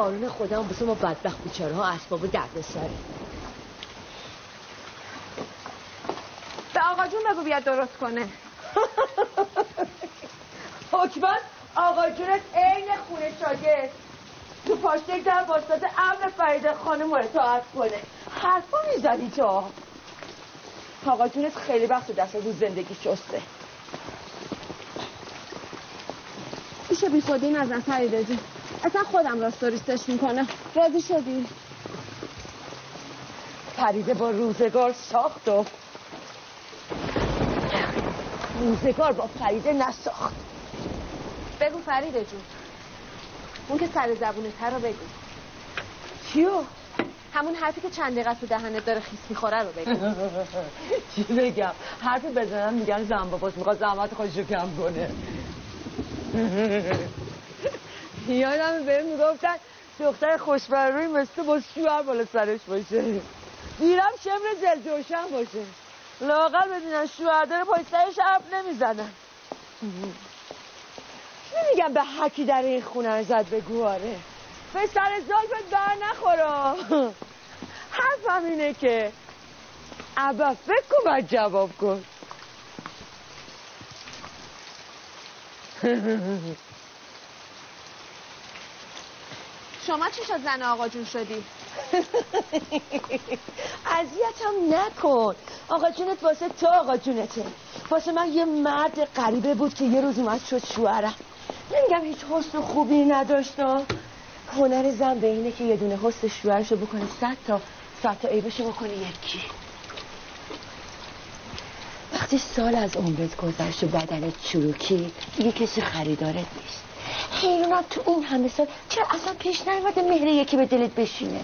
بارون خودم بسه ما بدبخت بیچاره ها اسباب درد سره به آقا جون بگو بیاد درست کنه. حکمت آقا جونت عین خونه شاگرد. تو پاشته در باستاد امر فرید خانم رو اطاعت کنه. حرفا می‌زنی تو. آقا جونت خیلی وقت دست رو زندگی شسته. میشه بی خودی نزن فریده جون. اصلا خودم راستوریستش می‌کنه. راضی شدی؟ فریده با روزگار ساخت و روزگار با فریده نساخت. بگو فریده جون. اون که سر زبونه تر رو بگو. چیو؟ همون حرفی که چند دقیقه تو دهنت داره خیس می‌خوره رو بگو. چی بگم؟ حرفی بزنم میگن زن باباست می‌خواد زحمت خودش رو کم کنه. یادم بهم می‌گفتن دختر خوشبروی مثل با شوهر بالا سرش باشه. دیرم شمر دل جوشن باشه. لاغر بدونن شوهر داره پای سرش حرف نمی‌زنن. نمیگم به حکی در این خونه زد به گواره به سر زال بر نخورا. حرفم اینه که ابا فکر کن جواب کن. شما چی شد زن آقا جون شدی؟ اذیتم نکن. آقا جونت واسه تو آقا جونته واسه من یه مرد غریبه بود که یه روز اومد شد شوهرم. نمیگم هیچ حسن خوبی نداشت هنر زن به اینه که یه دونه حسن شوهرشو بکنه صد تا صد تا عیبشو بکنه یکی. وقتی سال از عمرت گذشت و بدنت چروکی دیگه کسی خریدارت نیست. حیرونم تو این همه سال. چرا اصلا پیش نیومده مهر یکی به دلت بشینه؟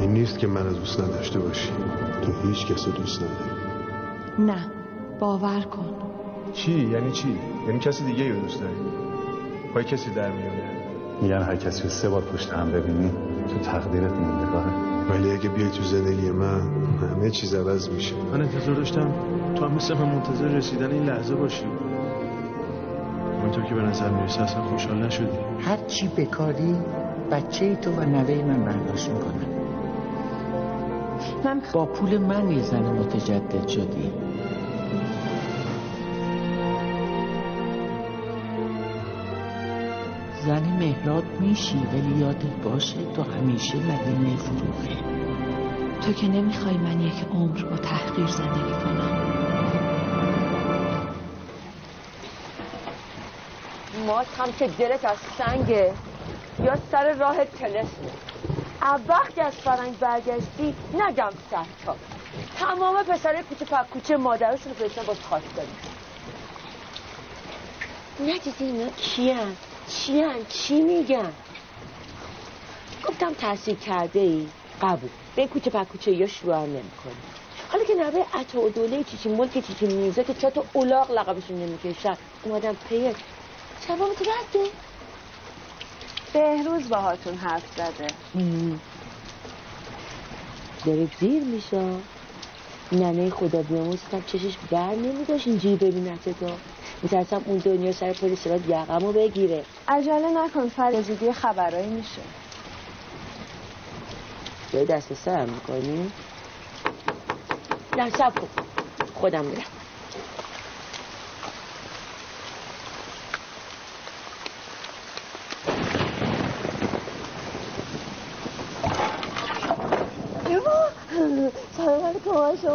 این نیست که من دوست نداشته باشی. تو هیچ کس دوست نداری. نه باور کن. چی؟ یعنی چی؟ یعنی کسی دیگه رو دوست داری؟ پای کسی در میونه میگن هر کسی رو سه بار پشت هم ببینی تو تقدیرت موندگاره ولی اگه بیای تو زندگی من همه چیز عوض میشه. من انتظار داشتم تو هم مثل من منتظر رسیدن این لحظه باشی. اونطور که به نظر می‌رسه اصلا خوشحال نشدی. هر چی بکاری بچه تو و نوه من برداشت می‌کنن من با پول من یه زن متجدد شدی. زن مهراد میشی ولی یادت باشه تو همیشه مدینه فروغه تو که نمی‌خوای من یک عمر با تحقیر زندگی کنم. ماست هم که دلت از سنگه یا سر راه تلسمه وقتی از فرنگ برگشتی نگم سرتا تمام پسر کوچه پک کوچه مادرشون رو باز خواستاری ندیدی اینا کیان؟ چیان؟ چی میگن؟ گفتم تحصیل کرده ای قبول. به این کوچه پک کوچه یا شروع نمی‌کنی حالا که نوه عطا و دوله چیچی ملک چیچی میزه که چطور اولاغ لقبشون نمی‌کشن اومدم پیه شبام تو رده بهروز باهاتون حرف زده. داره دیر میشه. ننه خدا بیاموزتم چشش بر نمیداشت. اینجوری ببینت تو میترسم اون دنیا سر پلی سرات یقمو بگیره. عجله نکن فر زودی خبرایی میشه. داری دست سرم می‌کنی؟ نه سب کن. خودم میرم.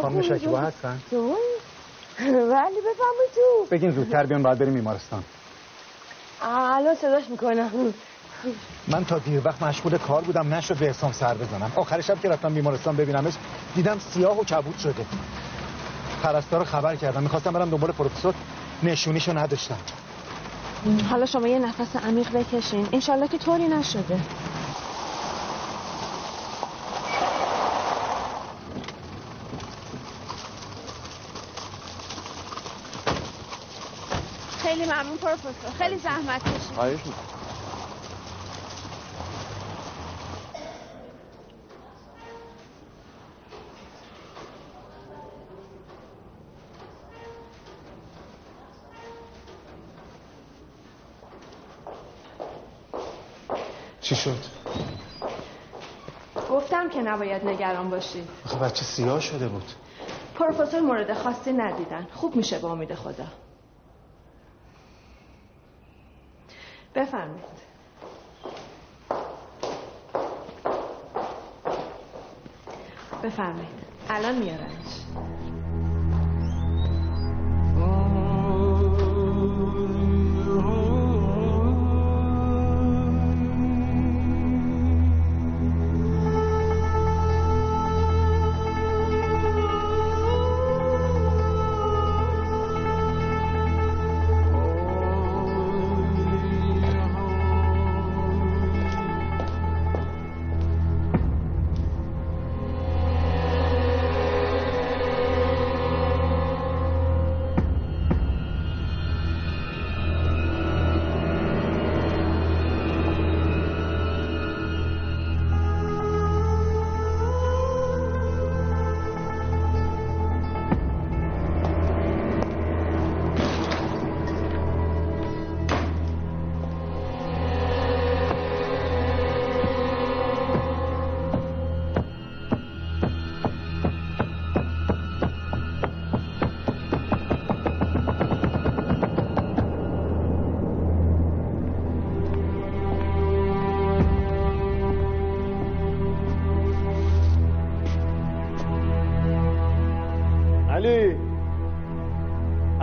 خانم شکیبا هستن؟ ولی بفهمی تو. بگین زودتر بیان باید بریم بیمارستان. الان صداش می‌کنم. من تا دیر وقت مشغول کار بودم نشد به حسام سر بزنم. آخر شب که رفتم بیمارستان ببینمش دیدم سیاه و کبود شده. پرستار خبر کردم می‌خواستم برم دنبال پروفسور. نشونیشو نداشتم. حالا شما یه نفس عمیق بکشین. انشالله که طوری نشده. خیلی ممنون پروفسور. خیلی زحمت کشید. چی شد؟ گفتم که نباید نگران باشی. آخه بچه سیاه شده بود. پروفسور مورد خاصی ندیدن. خوب میشه با امید خدا. بفرمایید. بفرمایید. الان میارنش.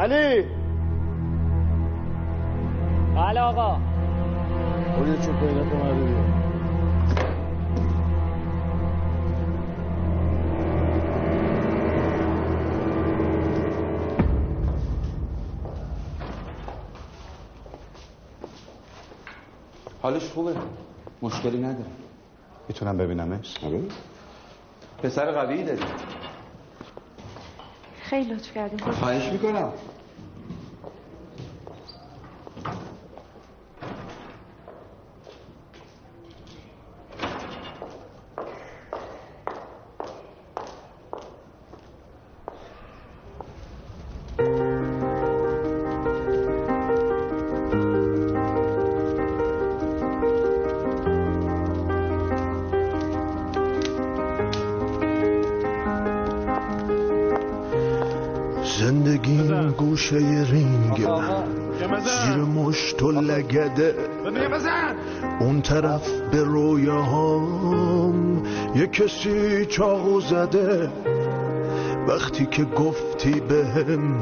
علی. بله آقا. برو یه چوب پیدا کن بیا. حالش خوبه؟ مشکلی نداره. می‌تونم ببینمش؟ آره. پسر قوی داری. خیلی لطف کردیم خواهش می‌کنم. لگده اون طرف به رویاهام یه کسی چاقو زده. وقتی که گفتی بهم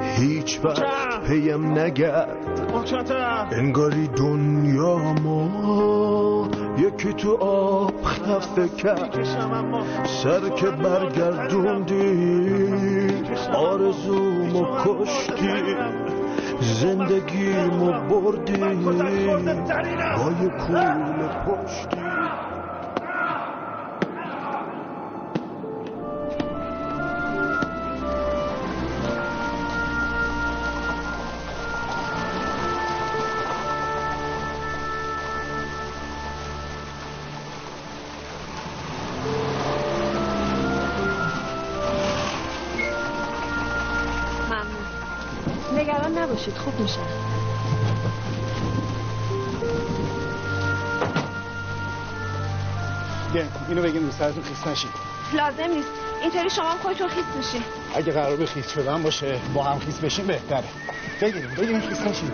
هیچ وقت پیم نگرد. انگاری دنیا ما یکی تو آب خفه کرد. سر که برگردوندی آرزومو کشتی. زندگیمو بردی با یه کول پشتی رو سرتون خیس نشید لازم نیست. اینطوری شما هم خودتون خیس میشین. اگه قرار به خیس شدن باشه با هم خیس بشیم بهتره. بگیریم بگیریم خیس نشید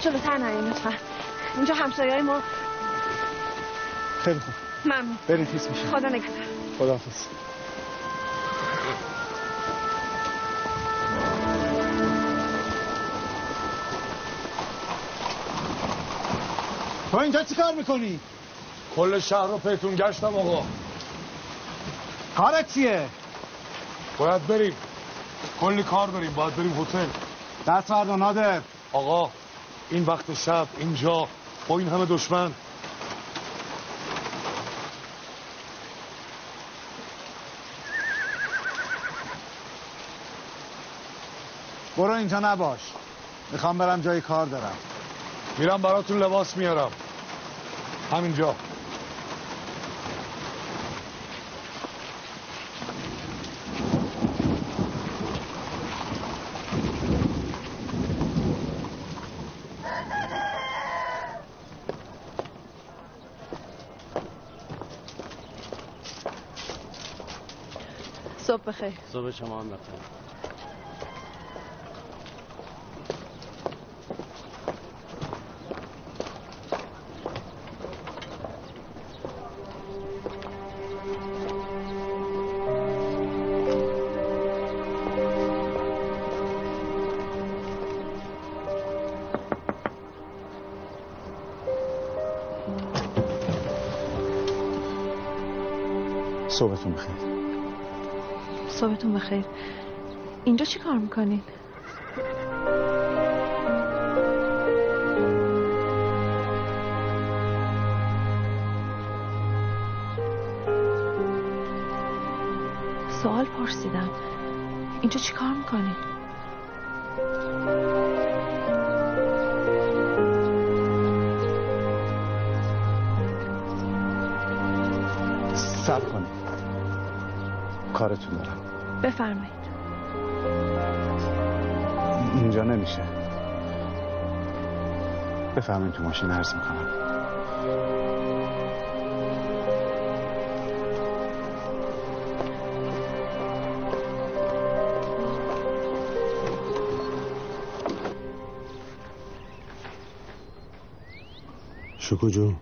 جلوتر نرین لطفا. اینجا همسایه های ما. خیلی خوب. ممنون. بریم خیس میشیم. خدا نگهدار. خداحافظ. تو اینجا چی کار می‌کنی؟ کل شهر رو پیتون گشتم آقا. کارت چیه؟ باید بریم. کلی کار داریم باید بریم هتل. دست فردا نادر. آقا این وقت شب اینجا با این همه دشمن. برو اینجا نباش. می‌خوام برم جای کار دارم. میرم براتون لباس میارم. همینجا صبح بخیر. صبح شما هم بخیر. صبحتون بخیر. صبحتون بخیر اینجا چی کار می‌کنین؟ سوال پرسیدم اینجا چی کار می‌کنین؟ سب کنید کارتون دارم بفرمایید. اینجا نمیشه. بفهمین تو ماشین عرض می‌کنم. شکو جون.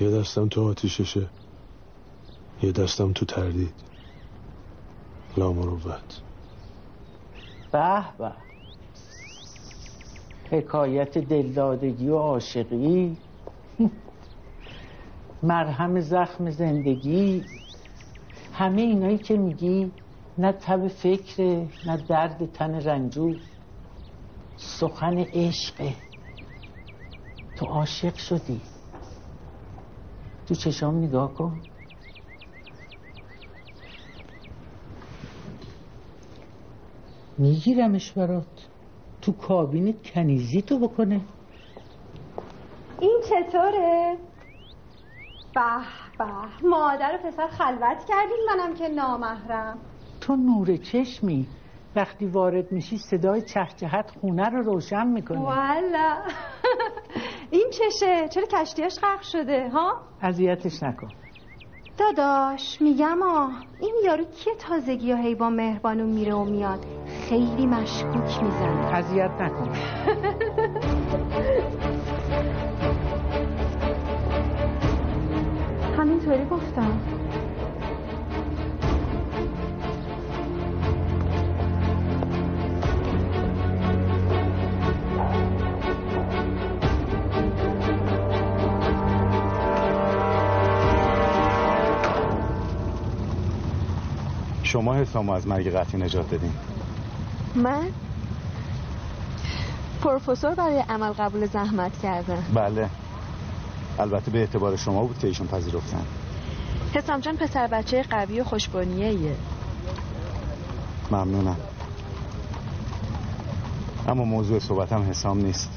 یه دستم تو آتیششه. یه دستم تو تردید. لامروت به به. حکایت دلدادگی و عاشقی. مرهم زخم زندگی. همه اینایی که میگی نه تب فکره نه درد تن رنجور سخن عشقه تو عاشق شدی. تو چشام نگاه کن. میگیرمش برات تو کابینت کنیزی تو بکنه این چطوره؟ به به مادر و پسر خلوت کردین منم که نامحرم تو نور چشمی وقتی وارد میشی صدای چهچهت خونه رو روشن می‌کنه والا این چشه؟ چرا کشتیاش غرق شده ها؟ اذیتش نکن داداش میگم آه این یارو کیه تازگی هی با مهربانو میره و میاد خیلی مشکوک می‌زنه اذیت نکن همینطوری گفتم. شما حسامو از مرگ قطعی نجات دادین. من پروفسور برای عمل قبول زحمت کردن بله. البته به اعتبار شما بود که ایشون پذیرفتن. حسام جان پسر بچه قوی و خوشبانیه ایه ممنونم. اما موضوع صحبتم حسام نیست.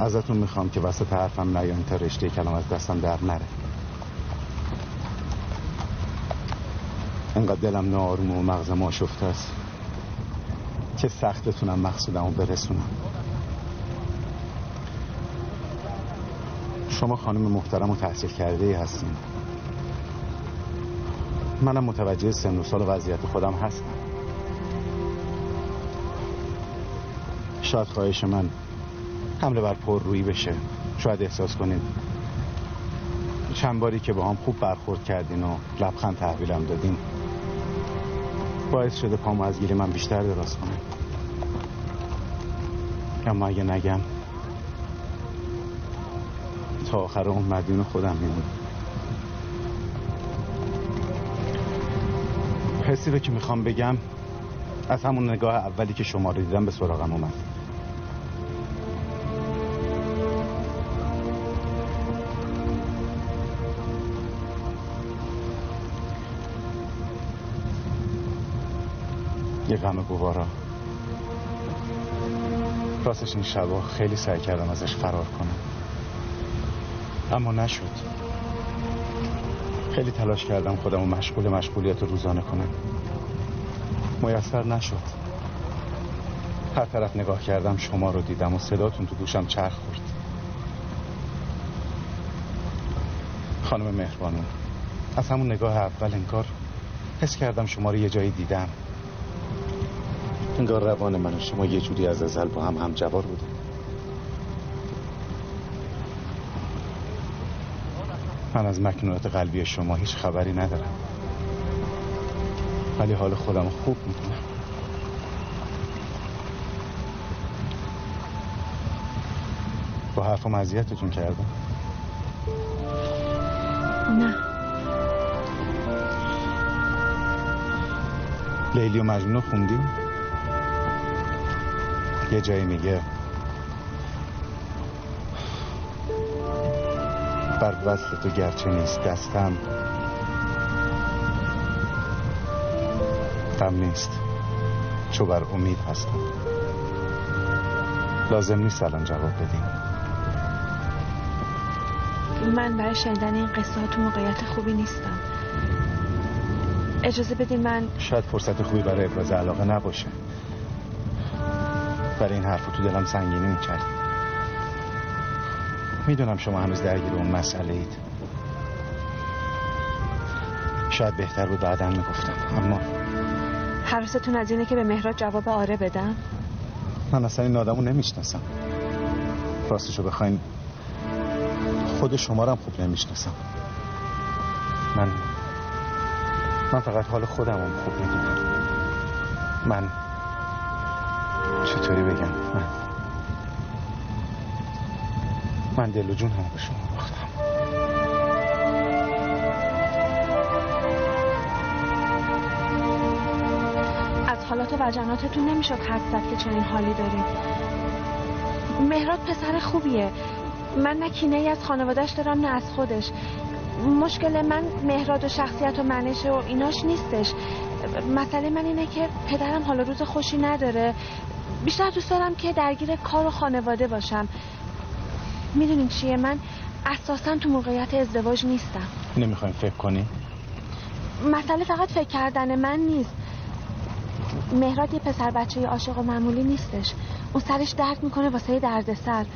ازتون می‌خوام که وسط حرفم نیان تا رشته کلام از دستم در نره. انقدر دلم ناروم و مغزم آشفته است که سخت بتونم مقصودمو برسونم. شما خانم محترم و تحصیل کرده ای هستین. منم متوجه سن و سال وضعیت خودم هستم. شاید خواهش من حمله بر پر روی بشه. شاید احساس کنید چند باری که با هم خوب برخورد کردین و لبخند تحویلم دادین. باعث شده پامو از گیل من بیشتر دراز کنه. اما اگه نگم تا آخر اون مدیون خودم میمون حسی رو که می‌خوام بگم از همون نگاه اولی که شما رو دیدم به سراغم اومد. غم گوارا. راستش این شبا خیلی سعی کردم ازش فرار کنم. اما نشد. خیلی تلاش کردم خودم و مشغول مشغولیت روزانه کنم. میسر نشد. هر طرف نگاه کردم شما رو دیدم و صداتون تو گوشم چرخ خورد. خانم مهربانو از همون نگاه اول انگار حس کردم شما رو یه جایی دیدم. انگار روان من و شما یه جوری از ازل با هم هم جوار بوده من از مکنونات قلبی شما هیچ خبری ندارم. ولی حال خودم خوب می‌کنم با حرفم اذیتتون کردم؟ نه. لیلی و مجنون خوندیم یه جایی میگه. بر وصل تو گرچه نیست دستم. غم نیست. چو بر امید هستم. لازم نیست الان جواب بدیم. من برای شنیدن این قصه ها تو موقعیت خوبی نیستم. اجازه بدین من شاید فرصت خوبی برای ابراز علاقه نباشه. برای این حرف تو دلم سنگینی می‌کرد می‌دونم شما هنوز درگیر اون مسئله اید شاید بهتر بود بعدا می‌گفتم اما حراستون از اینه که به مهراد جواب آره بدم؟ من اصلا این آدمو نمی‌شناسم. راستشو بخواین خود شما رو هم خوب نمی‌شناسم. من من فقط حال خودم هم خوب می‌دونم. من چطوری بگم؟ من من دل و جون هم به شما باختم. از حالات و وجناتتون نمی‌شد حد زد که چنین حالی داریم. مهراد پسر خوبیه. من نه کینه ای از خانوادش دارم نه از خودش. مشکل من مهراد و شخصیت و منشه و ایناش نیستش. مسئله من اینه که پدرم حال روز خوشی نداره. بیشتر دوست دارم که درگیر کار و خانواده باشم. می‌دونین چیه؟ من اساسا تو موقعیت ازدواج نیستم. نمی‌خوایم فکر کنی؟ مسئله فقط فکر کردن من نیست. مهراد یه پسر بچه عاشق و معمولی نیستش. اون سرش درد می‌کنه واسه درد سر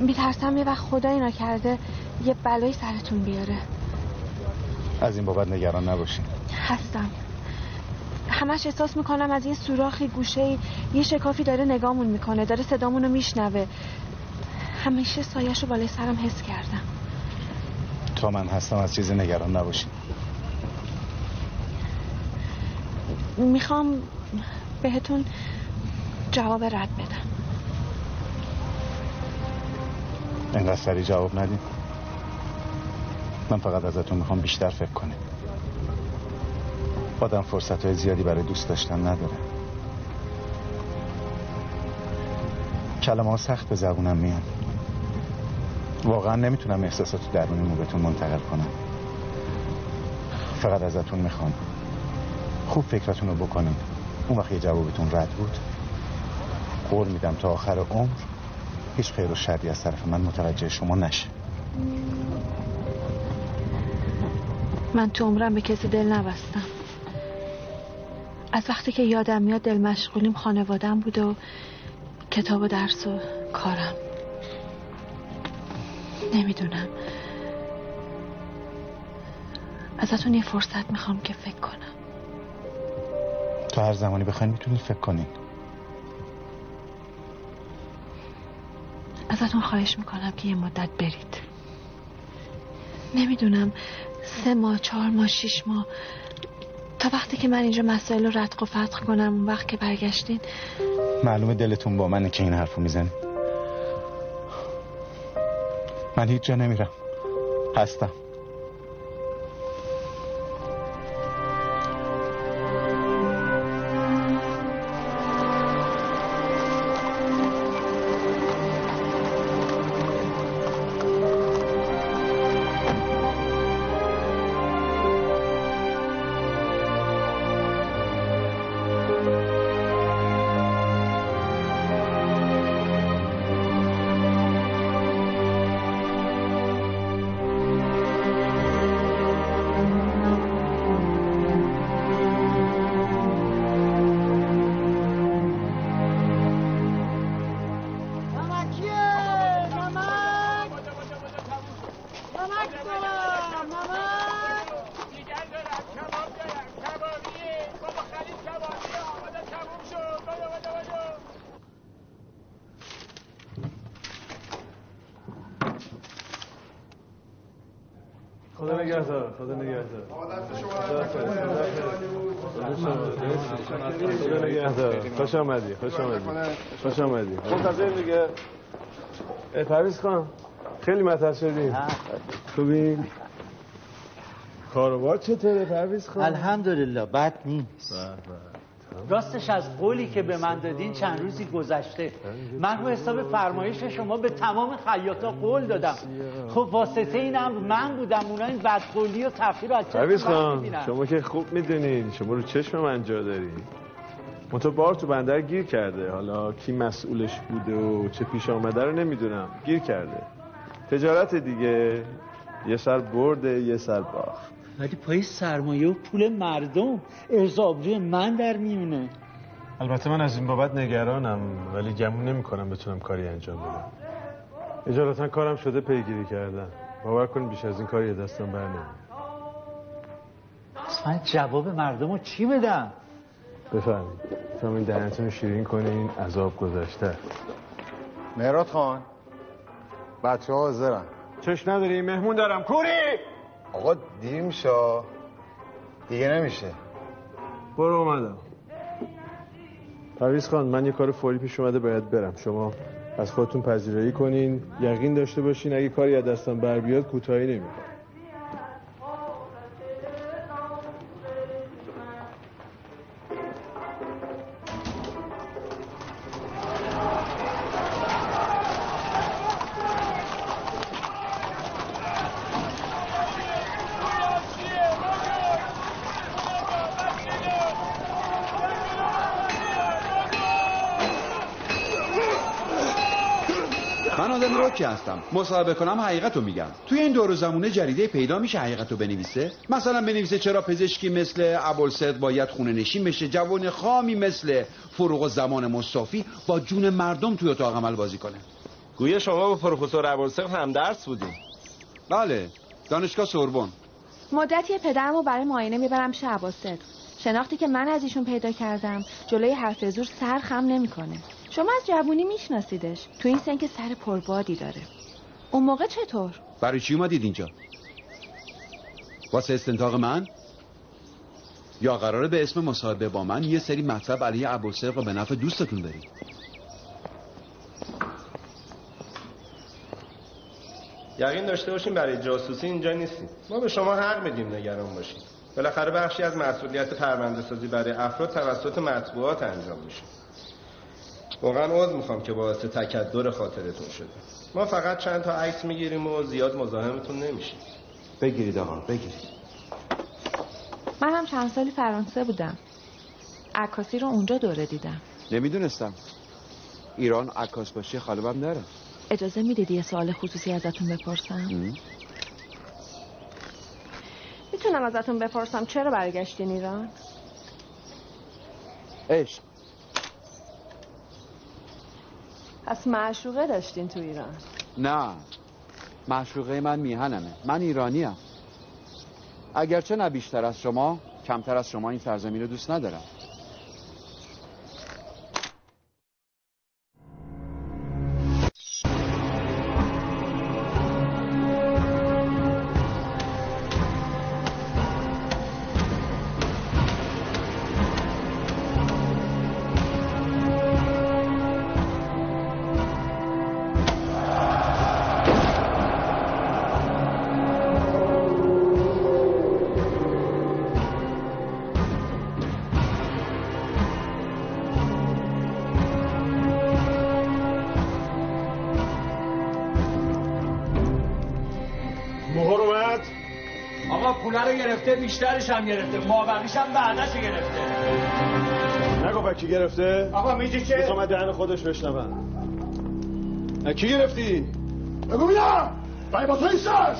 میترسم یه وقت خدا اینا کرده یه بلایی سرتون بیاره. از این بابت نگران نباشین هستم. همش احساس می‌کنم از یه سوراخی گوشه یه شکافی داره نگامون می‌کنه داره صدامونو میشنوه. همیشه سایش رو بالای سرم حس کردم. تا من هستم از چیزی نگران نباشین. می‌خوام بهتون جواب رد بدم. اینقدر سری جواب ندیم من فقط ازتون می‌خوام بیشتر فکر کنیم آدم فرصت های زیادی برای دوست داشتن نداره کلمه ها سخت به زبونم میان. واقعا نمی‌تونم احساسات درونیمو بهتون منتقل کنم. فقط ازتون می‌خوام. خوب فکرتون رو بکنین اون وقت یه جوابتون رد بود. قول میدم تا آخر عمر هیچ خیر و شری از طرف من متوجه شما نشه. من تو عمرم به کسی دل نبستم. از وقتی که یادم میاد دل مشغولیم خانوادم بود و کتاب و درس و کارم. نمی‌دونم. ازتون یه فرصت می‌خوام که فکر کنم. تو هر زمانی بخواین می‌تونید فکر کنین ازتون خواهش می‌کنم که یه مدت برید. نمی‌دونم سه ماه چهار ماه شیش ماه. تا وقتی که من اینجا مسائل رو ردق و فتق کنم اون وقت که برگشتین. معلومه دلتون با منه که این حرفو می‌زنی. من هیچ جا نمیرم. هستم. خوش آمدی خوش آمدی خوش آمدی. منتظر دیگه پرویز خان خیلی مطرح شدیم خوبی؟ کاروبار چطوره پرویز خان؟ الحمدلله بد نیست. راستش از قولی که به من دادین چند روزی گذشته. من رو حساب فرمایش شما به تمام خیاطا قول دادم. خب واسطه اینم من بودم اونا این بدقولی و تفکیر از خان شما که خوب می‌دونین شما رو چشم من جا داری منطقه بار تو بندر گیر کرده. حالا کی مسئولش بوده و چه پیش آمده رو نمی‌دونم. گیر کرده. تجارت دیگه یه سر برده یه سر باخت. ولی پای سرمایه و پول مردم ارزابروی من در میونه. البته من از این بابت نگرانم ولی گمون نمی کنم بتونم کاری انجام بدم. اجالتا کارم شده پیگیری کردم باور کن بیش از این کاری دستم بر پس من جواب مردم رو چی بدم؟ بفرمید تا این دهنتون رو شیرین کنین عذاب گذشته. مهرات خان بچه ها حاضرن. چش نداری مهمون دارم. کوری! آقا دیر میشه دیگه نمیشه. برو اومدم. پرویز خان من یه کار فوری پیش اومده باید برم. شما از خودتون پذیرایی کنین یقین داشته باشین اگه کاری از دستم بر بیاد کوتاهی نمی‌کنم. روکی هستم؟ مصاحبه کنم حقیقت رو میگم. توی این دور زمونه جریده پیدا میشه حقیقت رو بنویسه. مثلا بنویسه چرا پزشکی مثل ابوالصد باید خونه نشین بشه. جوان خامی مثل فروغ زمان مصطفی با جون مردم توی اتاق عمل بازی کنه. گویا شما با پروفسور ابوالسقف هم درس بودیم بله. دانشگاه سوربن. مدتی پدرم رو برای معاینه می‌برم شه عباسد. شناختی که من از ایشون پیدا کردم جلوی حرف زور سر خم نمی‌کنه. شما از جوونی میشناسیدش. تو این سن که سر پربادی داره. اون موقع چطور؟ برای چی اومدید اینجا؟ واسه استنتاق من؟ یا قراره به اسم مصاحبه با من یه سری مطلب علیه ابوالسرق و به نفع دوستتون برید؟ یقین داشته باشیم برای جاسوسی اینجا نیستیم. ما به شما حق میدیم نگران باشید بالاخره بخشی از مسئولیت پرونده سازی برای افراد توسط مطبوعات انجام میشه. واقعا عذر می‌خوام که باعث تکدر خاطرتون شده. ما فقط چند تا عکس می‌گیریم و زیاد مزاحمتون نمیشیم بگیرید آقا بگیرید. من هم چند سالی فرانسه بودم. عکاسی رو اونجا دوره دیدم. نمی‌دونستم. ایران عکاس باشی خالبم داره اجازه می‌دید یه سوال خصوصی ازتون بپرسم؟ می‌تونم ازتون بپرسم چرا برگشتین ایران؟ عشق. پس معشوقه داشتین تو ایران؟ نه. معشوقه من میهنمه. من ایرانیم اگرچه نه بیشتر از شما کمتر از شما این سرزمین رو دوست ندارم. بیشترش هم گرفته. مابقیش هم بعدش گرفته. نگو بکی گرفته؟ آقا میگی که بذار من دهن خودش بشنوم. کی گرفتی؟ بگو بینم بای با تو ایستاش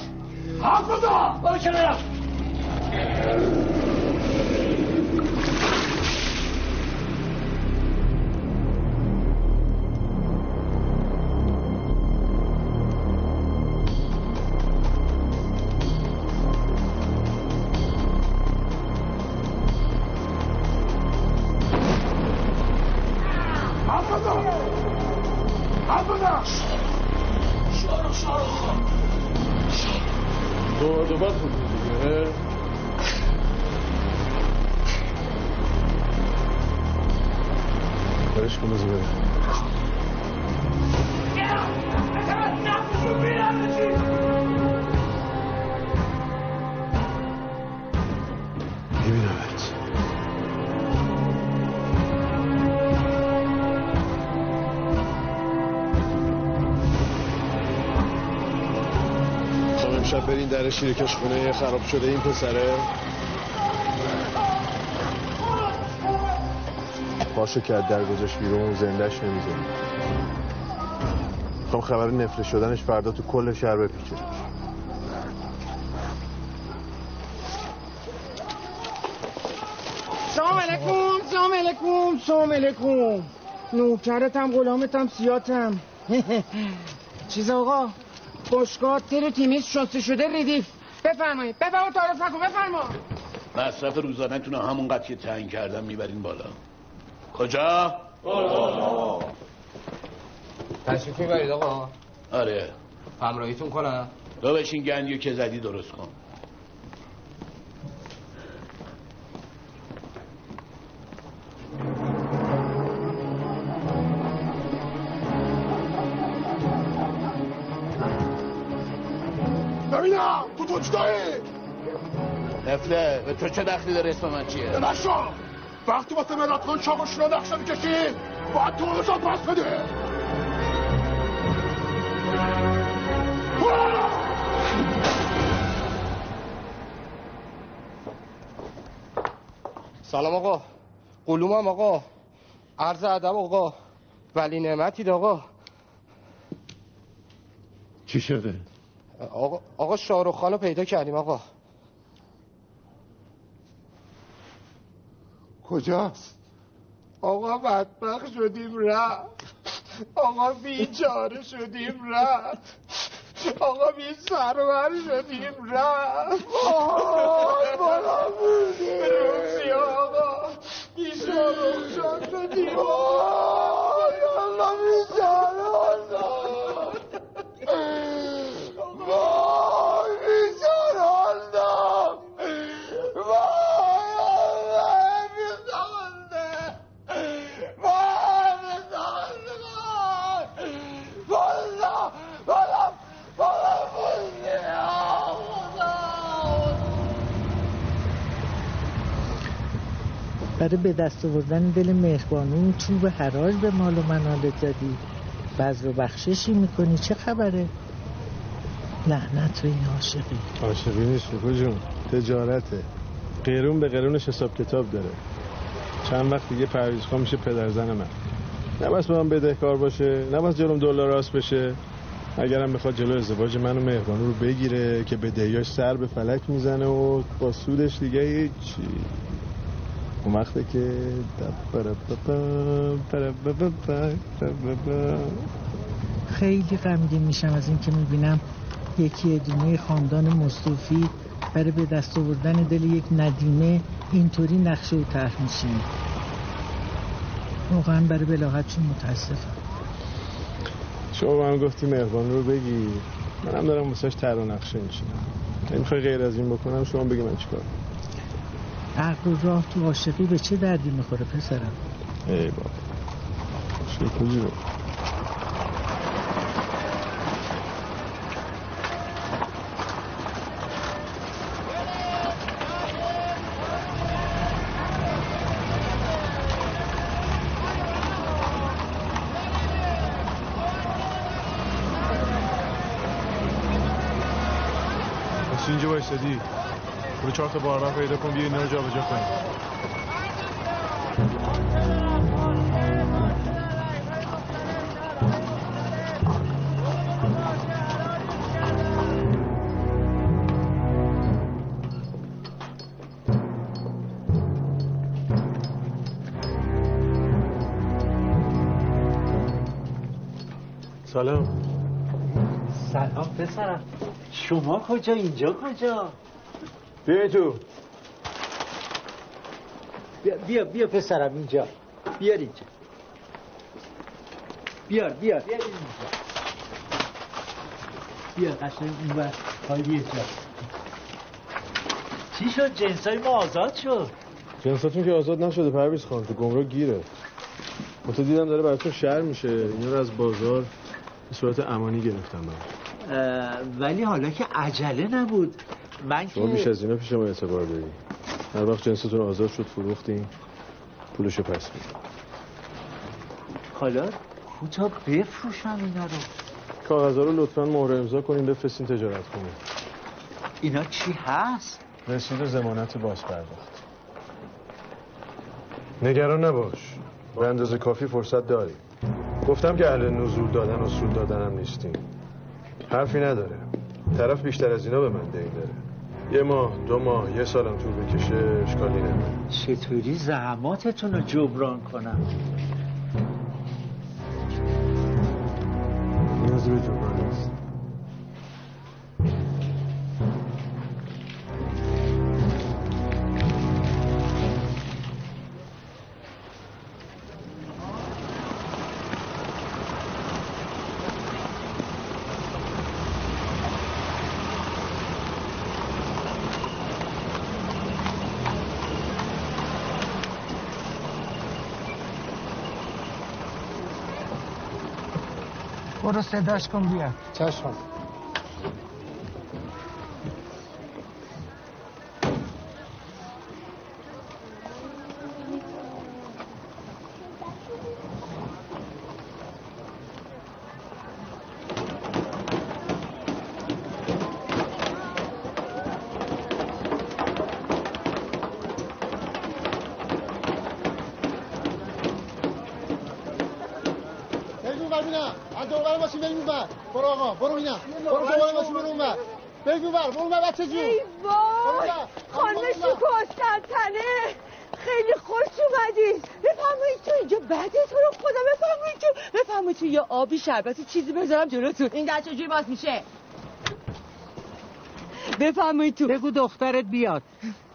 حرف بزن! برو کنارم شیرکش خونه خراب شده این پسره. پاشو که در گذاشت بیرون زندهش نمی‌ذاری می‌خوام خبر نفره شدنش فردا تو کل شهر بپیچه. سلام علیکم سلام علیکم سلام علیکم. نوکرتم غلامتم سیاتم. چیز آقا؟ باشگاه تیر تیمیز شسته شده ردیف بفرمایید. بفرما تعارف نکن بفرما. مصرف روزانهتون رو همونقدر که تعیین کردم می‌برین بالا. کجا؟ تشریف می‌برید آقا؟ آره. همراهیتون کنم. تو بشین گندیو که زدی درست کن. قفله به تو چه دخلی داره اسم من چیه؟ نشو وقتی واسه مراد خان چاقوش رو نقشه می‌کشی باید تو رو پس بده سلام آقا. قلومم آقا. عرض ادب آقا. ولی نعمتید آقا. چی شده؟ آقا آقا شاروخ خانو پیدا کردیم آقا. کجاست؟ آقا بدبخت شدیم رفت. آقا بیچاره شدیم رفت. آقا بی سرور شدیم رفت. وای بالا بودیم روزی آقا. بیشار روشان شدیم آقا بیچاره آزاد وای بیچاره آزاد وای آقا بیچاره وای بیچاره والا والا برای به دست آوردن دل مهربانو چوب حراج به مال و منالت زدی رو بخششی می‌کنی. چه خبره؟ لعنت به این عاشقی. عاشقی نیست جون تجارته. قیرون به قیرونش حساب کتاب داره. چند وقت دیگه پرویز خان میشه پدر زن من. نباید به من بدهکار باشه نباید جلوم دلار راست بشه. اگرم بخواد جلو ازدواج من و مهربانو رو بگیره که به دهیاش سر به فلک می‌زنه و با سودش دیگه هیچی. اون وقته که خیلی غمگین میشم از اینکه می‌بینم یکی ادینه خاندان مصطفی برای به دست آوردن دل یک ندیمه اینطوری نقشه و طرح میشینه واقعا برای بلاغتشون متاسفم. شما هم گفتی مهربان رو بگی. منم دارم واسش تر و نقشه میشینم. نمی‌خوای غیر از این بکنم شما بگی من چیکار عقل و راه تو عاشقی به چه دردی می‌خوره پسرم؟ ای بابا شکوجی رو. اینجا بایستدی برو چهار تا باربر پیدا کن بیا اینا رو جابجا کنیم سلام. سلام پسرم. شما کجا؟ اینجا کجا؟ بیا تو بیا بیا بیا پسرم اینجا. بیار اینجا. بیار بیار. بیار اینجا. بیا قشنگ اون بر پای بیا جا چی شد؟ جنسای ما آزاد شد. جنساتون که آزاد نشده پرویز خان تو گمراه گیره. تو دیدم داره براتون شهر میشه. اینا رو از بازار به صورت امانی گرفتم من ولی حالا که عجله نبود. من شما بیش از اینا پیش ما اعتبار داری. هر وقت جنستون آزاد شد فروختیم پولشو پس میدیم حالا کوتا بفروشم اینا رو. کاغذها رو لطفا مهر امضا کنیم بفرستین تجارت کنیم اینا چی هست؟ رسید زمانت باز پرداخت. نگران نباش. به اندازه کافی فرصت داریم گفتم که اهل نزول دادن و سود دادن هم نیستیم حرفی نداره. طرف بیشتر از اینا به من دین داره. یه ماه دو ماه یه سالم طول بکشه اشکالی نداره چطوری زحماتتون رو جبران کنم؟ نیازی به جبران نیست. برو صداش کن بیا چشم برو آقا برو اینا برو دوباره ماشین برو اونور بگو بر برو اونور بچه جون ای وای خانم شکو سلطنه خیلی خوش اومدید بفرمایید تو اینجا بعد تو رو خدا بفرمایید تو بفرمایید تو یا شربتی چیزی بذارم جلوتون. این در چجوری باز میشه؟ بفرمایید تو. بگو دخترت بیاد.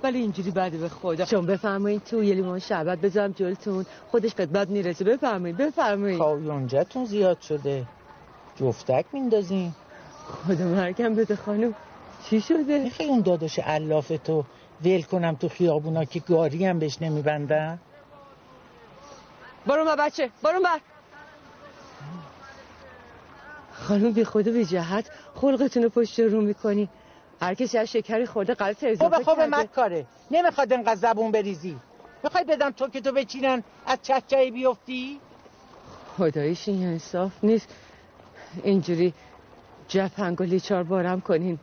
ولی اینجوری بعد به خدا. چون بفرمایید تو یه لیوان شربت بذارم جلوتون. خودش خدمت می‌رسه. بفرمایید بفرمایید. اونجاتون زیاد شده. جفتک میندازین خدا مرگم بده خانم. چی شده؟ می‌خوای اون داداش علاف تو ول کنم تو خیابونا که گاری هم بهش نمیبندن برو ما بچه برو بر خانم بی خود بی جهت خلقتون رو پشت رو می‌کنی. هر کسی از شکری خورده قلط اضافه خوبه خوبه مد کاره نمی‌خواد انقدر زبون بریزی. می‌خوای بدم تو که تو بچینن از چهچهی بیفتی؟ خدایش این انصاف نیست. اینجوری جفنگ و لیچار بارم کنین.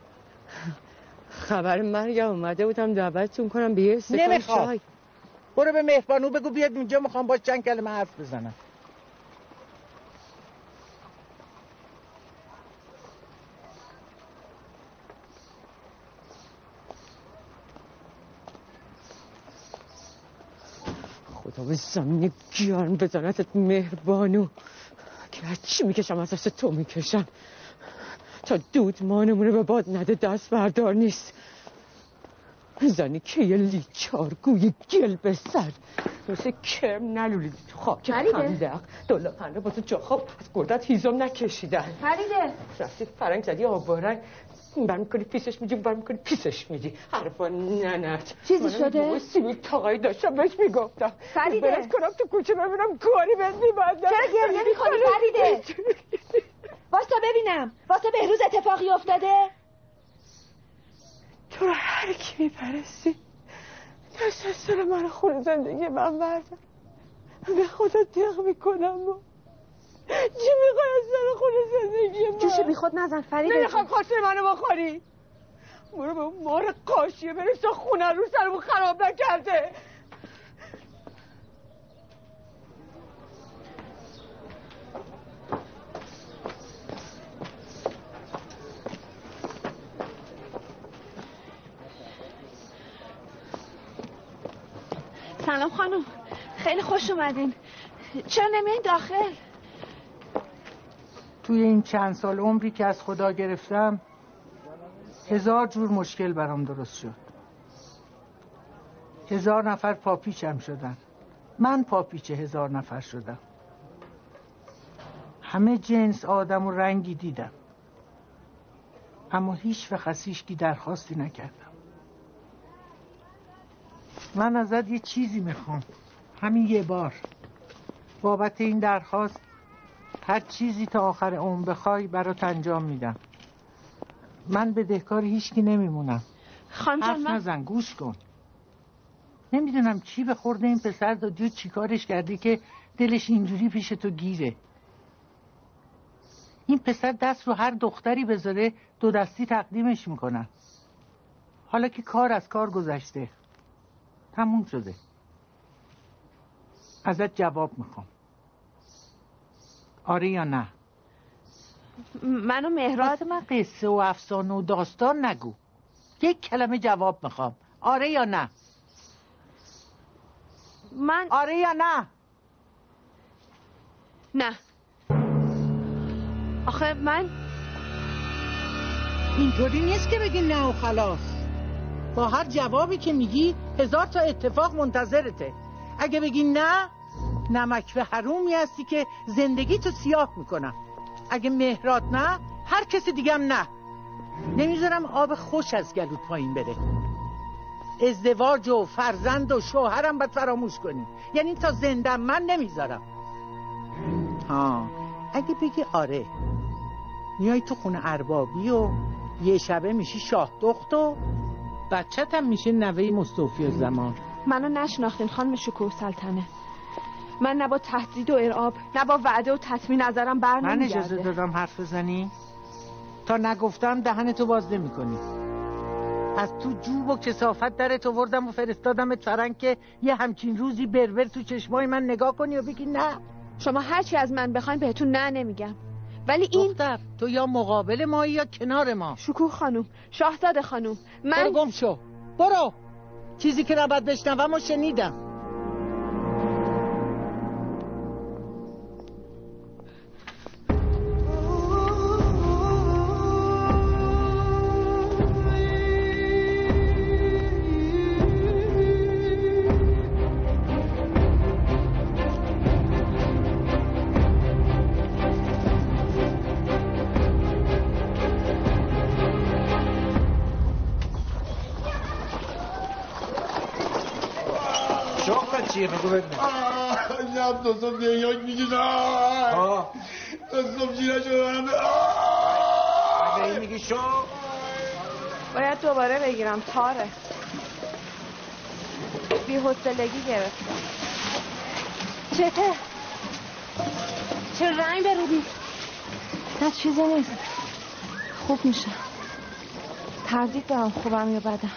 خبر مرگم اومده بودم دعوتتون کنم به یه نمی‌خواد. برو به مهربانو بگو بیاد اونجا می‌خوام باش چند کلمه حرف بزنم. به زمین گیان بزنتت مهربانو. که چی می‌کشم از دست تو می‌کشم. تا دود مانمونه به باد نده دست بردار نیست. زنی که یه لیچارگوی گل به سر. مثل کرم نلولیدی تو خاک خندق دولا پنده با تو جا خواب. از گردت هیزم نکشیدن. فریده. رفتی فرنگ زدی آبارنگ بر می‌کنی پیسش میدی بر می‌کنی پیسش میدی حرفا ننت چیزی شده؟ من سیبیل تاقایی داشتم بهش می‌گفتم فریده برس کنم تو کوچه ببینم کاری بهت میبندم چرا گریه می‌کنی فریده واسه ببینم واسه بهروز اتفاقی افتاده تو رو هر کی میپرستی دست از سر من خون زندگی من بردم به خدا دق می‌کنم با چی می‌خوای از سر خون زندگی من؟ جوش بی خود نزن فریده نمی‌خوام خاطر منو بخوری. برو به اون مار قاشیه برس تا خونه رو سرمون خراب نکرده. سلام خانم خیلی خوش اومدین. چرا نمیاین داخل؟ توی این چند سال عمری که از خدا گرفتم هزار جور مشکل برام درست شد. هزار نفر پاپیچم شدن. من پاپیچ هزار نفر شدم. همه جنس آدم و رنگی دیدم. اما هیچ و خسیشکی درخواستی نکردم. من ازت یه چیزی می‌خوام. همین یه بار. بابت این درخواست هر چیزی تا آخر عمر بخوای برات انجام میدم. من به دهکار هیچکی نمیمونم. خانم من... نزن گوش کن. نمی‌دونم چی به خورده این پسر دادی و چی کارش کردی که دلش اینجوری پیش تو گیره. این پسر دست رو هر دختری بذاره دو دستی تقدیمش می‌کنن حالا که کار از کار گذشته تموم شده. ازت جواب می‌خوام. آره یا نه؟ منو مهراد من قصه و افسانه و داستان نگو. یک کلمه جواب می‌خوام. آره یا نه؟ من آره یا نه؟ نه. آخه من اینطوری نیست که بگی نه و خلاص. با هر جوابی که میگی هزار تا اتفاق منتظرته. اگه بگی نه نمک به حرومی هستی که زندگی تو سیاه می‌کنم اگه مهرات نه هر کسی دیگم نه. نمی‌ذارم آب خوش از گلوت پایین بره. ازدواج و فرزند و شوهرم باید فراموش کنی. یعنی تا زندم من نمی‌ذارم. ها اگه بگی آره. میای تو خونه اربابی و یه شبه میشی شاه دخت و بچت هم میشه نوه مصطفی زمان. منو نشناختین خانم شکوه سلطنه. من نه با تهدید و ارعاب نه با وعده و تطمین نظرم بر من اجازه دادم حرف بزنی؟ تا نگفتم دهن تو باز نمی کنی از تو جوب و کسافت در تو وردم و فرستادم فرنگ که یه همچین روزی بربر تو چشمای من نگاه کنی و بگی نه. شما هرچی از من بخواین بهتون نه نمیگم. ولی این دختر تو یا مقابل ما یا کنار ما. شکوه خانوم شاهزاده خانوم من برو گم شو. برو. چیزی که نباید بشنوم و شنیدم. نه دو صبح دیگه میگیزم دو صبح جیره شدم اگه میگی شوق باید دوباره بگیرم تاره. بی حسلگی گرفتم چته؟ چه رنگ برودی نه چیزی نیست. خوب میشه. تردید دارم خوبم یا بدم.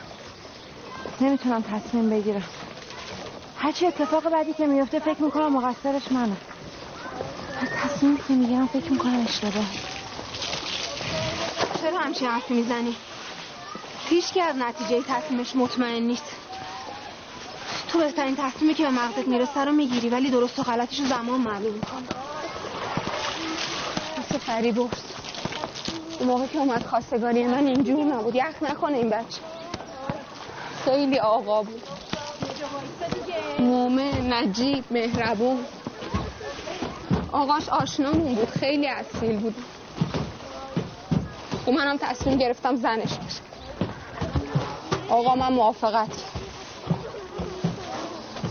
نمی‌تونم تصمیم بگیرم. هرچی اتفاق بعدی که میفته فکر می‌کنم مقصرش منم تصمیمی که می‌گیرم فکر می‌کنم اشتباه. چرا همچین حرفی می‌زنی؟ هیچ که از نتیجه تصمیمش مطمئن نیست. تو بهترین تصمیمی که به مغزت می‌رسه رو می‌گیری ولی درست و غلطش رو زمان معلوم می‌کنه مثل فریبرز اون موقع که اومد خواستگاری من اینجور نبود. یخ نکنه این بچه. خیلی آقا بود. مومن نجیب مهربون. آقاش آشنامون بود خیلی اصیل بود. و منم تصمیم گرفتم زنش بشه آقا من موافقت.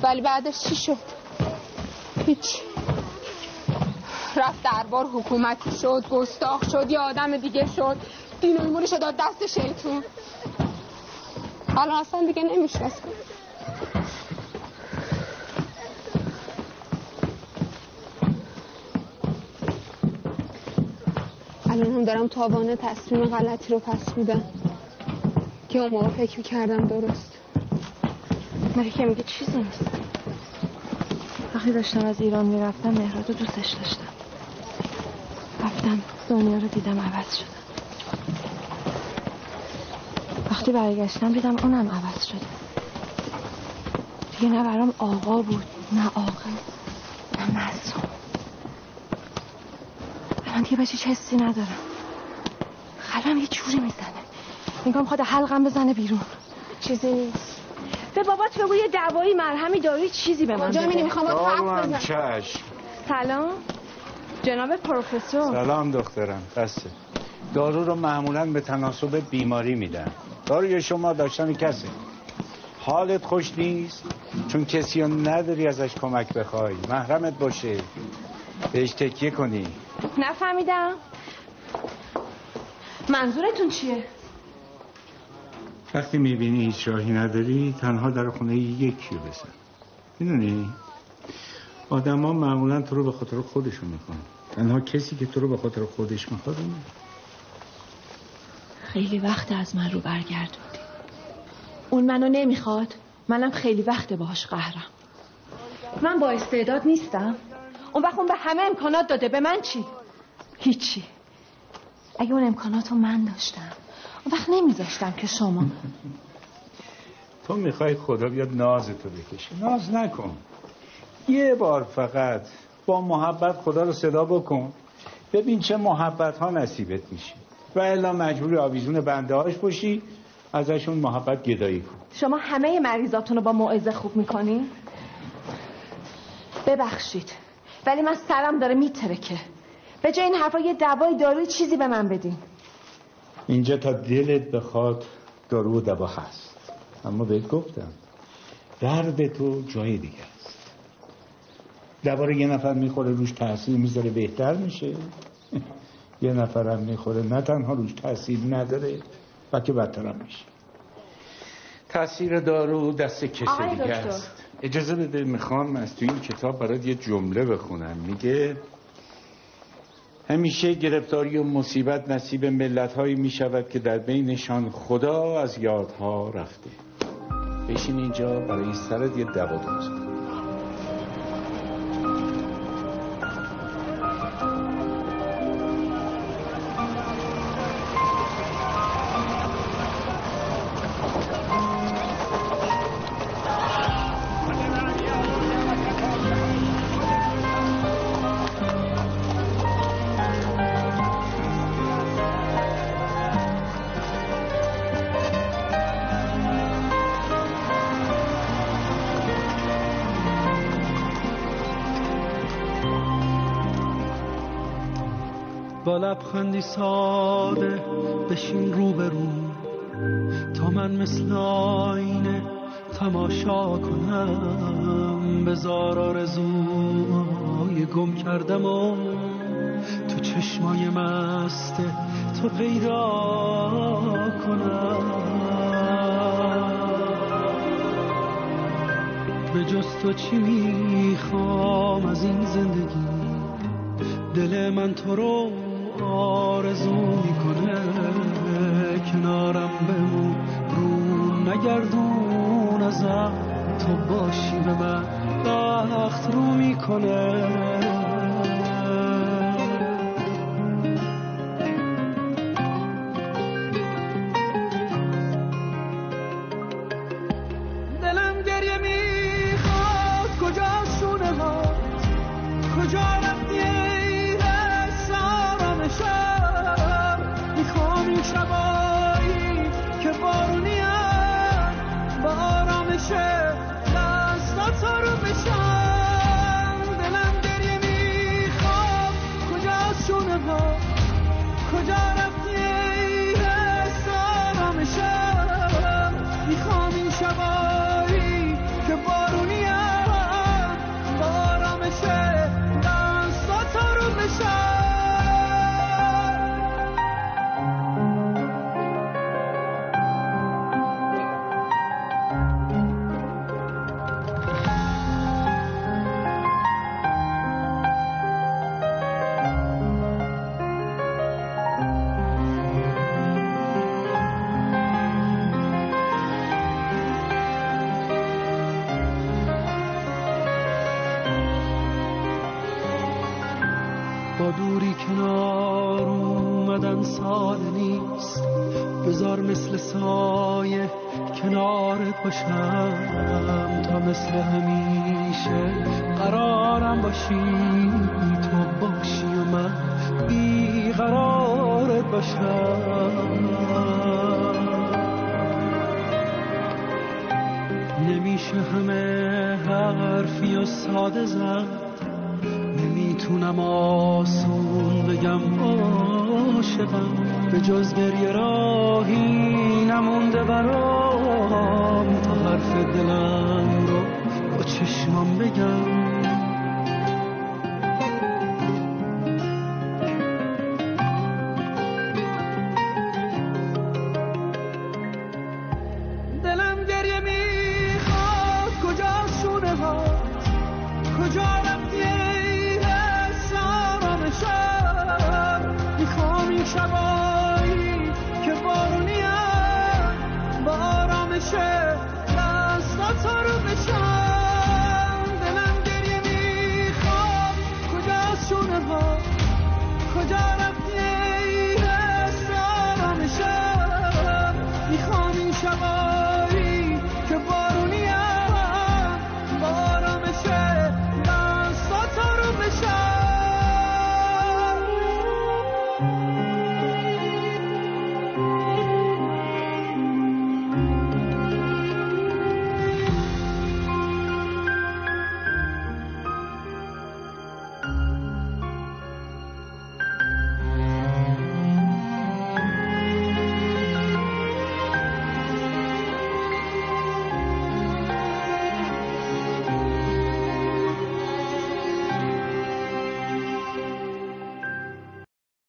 ولی بعدش چی شد؟ هیچ. رفت دربار حکومتی شد گستاخ شد یه آدم دیگه شد. دین و ایمونش داد دست شیطون. الان اصلا دیگه نمی‌شناسم. الان هم دارم تابانه تصمیم غلطی رو پس میدم. که اون موقع فکر می‌کردم درست. مگه که میگه چیزی نیست؟ وقتی داشتم از ایران می‌رفتم مهراد رو دوستش داشتم. رفتم دنیا رو دیدم عوض شدم. وقتی برگشتم دیدم اونم عوض شده. دیگه نه برام آقا بود نه آقا نه معصوم الان دیگه بهش هیچ حسی ندارم. قلبم یه جوری می‌زنه. نگاه می‌خواد حلقم بزنه بیرون. چیزی نیست. به بابات بگو یه دوایی مرهمی داروی چیزی به من کجا بده. می‌ری؟ می‌خوام باهات بزنم. چشم. سلام. جناب پروفسور. سلام دخترم. بسته. دارو رو معمولا به تناسب بیماری میدن. داروی شما داشتن کسی حالت خوش نیست؟ چون کسی رو نداری ازش کمک بخوای. محرمت باشه. بهش تکیه کنی. نفهمیدم. منظورتون چیه؟ وقتی می‌بینی هیچ راهی نداری تنها در خونه یکی رو بزن. می‌دونی؟ آدم ها معمولا تو رو به خاطر خودشون می‌خوان. تنها کسی که تو رو به خاطر خودش می‌خواد. خیلی وقت از من رو برگردوندی. اون منو نمی‌خواد؟ منم خیلی وقت باهاش قهرم. من با استعداد نیستم. اون وقت اون به همه امکانات داده. به من چی؟ هیچی. اگه اون امکانات رو من داشتم اون وقت نمیذاشتم که شما. تو می‌خوای خدا بیاد ناز تو بکشه ناز نکن. یه بار فقط با محبت خدا رو صدا بکن. ببین چه محبت ها نصیبت میشه. و الا مجبور آویزون بنده هاش باشی ازشون محبت گدایی کن. شما همه مریضاتون رو با موعظه خوب می‌کنین ببخشید. ولی من سرم داره میترکه. به جای این حرفا یه دوای داروی چیزی به من بدین. اینجا تا دلت بخواد دارو و دوا هست. اما بهت گفتم درد تو جای دیگه است. دوا رو یه نفر می‌خوره روش تاثیر می‌ذاره بهتر میشه. یه نفرم می‌خوره نه تنها روش تاثیر نداره بلکه بدتر هم میشه. تاثیر دارو دست کسی دیگه. است. اجازه بده می‌خوام از تو این کتاب برات یه جمله بخونم. میگه همیشه گرفتاری و مصیبت نصیب ملت هایی می که در بینشان خدا از یادها رفته. بشین اینجا برای سرت یه دوا درست کن لبخندی ساده بشین رو به رو تا من مثل آینه تماشا کنم. بزار آرزوی گم کردم و تو چشمای مست تو پیدا کنم. به جز تو چی می‌خوام از این زندگی؟ دل من تو رو آرزو می‌کنه. کنارم بمون. رو نگردون ازم. تو باشی به من. بخت رو می‌کنه. نمی‌تونم آسون بگم عاشقم. به جز گریه راهی نمونده برام. تا حرف دلم رو با چشمام بگم.